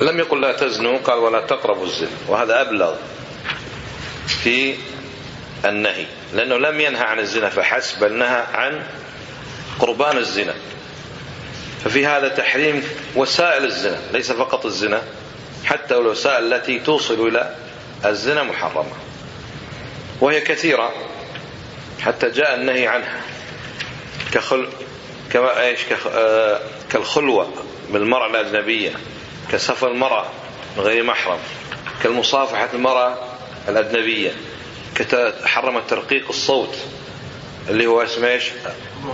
لم يقل لا تزنوا قال ولا تقربوا الزنا. وهذا أبلغ في النهي لأنه لم ينهى عن الزنا فحسب بل نهى عن قربان الزنا. ففي هذا تحريم وسائل الزنا ليس فقط الزنا حتى الوسائل التي توصل إلى الزنا محرمة. وهي كثيرة حتى جاء النهي عنها. كخل كما إيش؟ آه، كالخلوة بالمرأة الأجنبية. كسفر المرأة من غير محرم كالمصافحة المرأة الأجنبية حرم ترقيق الصوت اللي هو اسمه إيش؟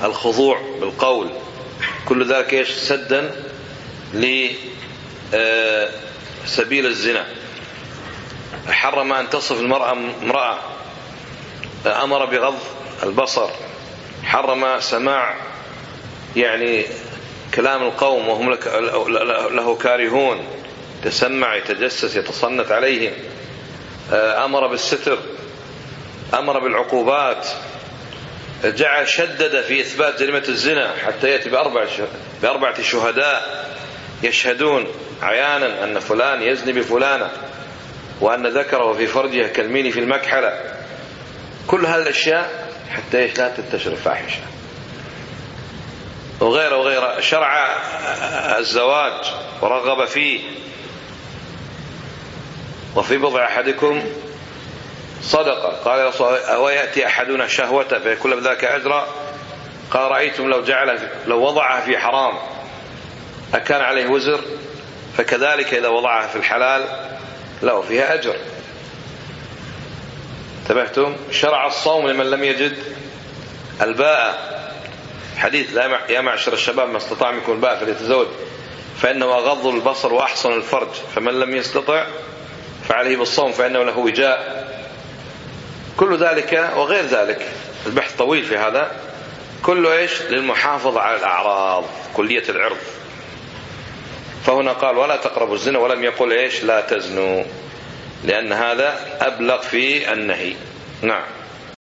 الخضوع بالقول. كل ذلك إيش؟ سدا لسبيل آه، الزنا. حرم أن تصف المرأة امرأة أمر بغض البصر. حرم سماع يعني كلام القوم وهم له كارهون. تسمع يتجسس يتصنت عليهم. آه، أمر بالستر أمر بالعقوبات. جعل شدد في إثبات جريمة الزنا حتى يأتي بأربع بأربعة شهداء يشهدون عيانا أن فلان يزني بفلانة وأن ذكره في فرجه كالمين في المكحلة. كل هذه الأشياء حتى لا تنتشر الفاحشة. وغيره وغيره. شرع الزواج ورغب فيه. وفي بضع أحدكم صدقة. قال أو يأتي أحدنا شهوة فيكون ذلك أجرا؟ قال رأيتم لو جعل لو وضعها في حرام أكان عليه وزر فكذلك إذا وضعها في الحلال له فيها أجر. انتبهتم؟ شرع الصوم لمن لم يجد الباء. حديث يا معشر الشباب ما استطاع منكم الباء فليتزوج فإنه أغض البصر وأحسن الفرج فمن لم يستطع فعليه بالصوم فإنه له وجاء. كل ذلك وغير ذلك البحث طويل في هذا. كله إيش؟ للمحافظة على الأعراض كلية العرض. فهنا قال ولا تقربوا الزنا ولم يقل إيش؟ لا تزنوا لأن هذا أبلغ في النهي. نعم.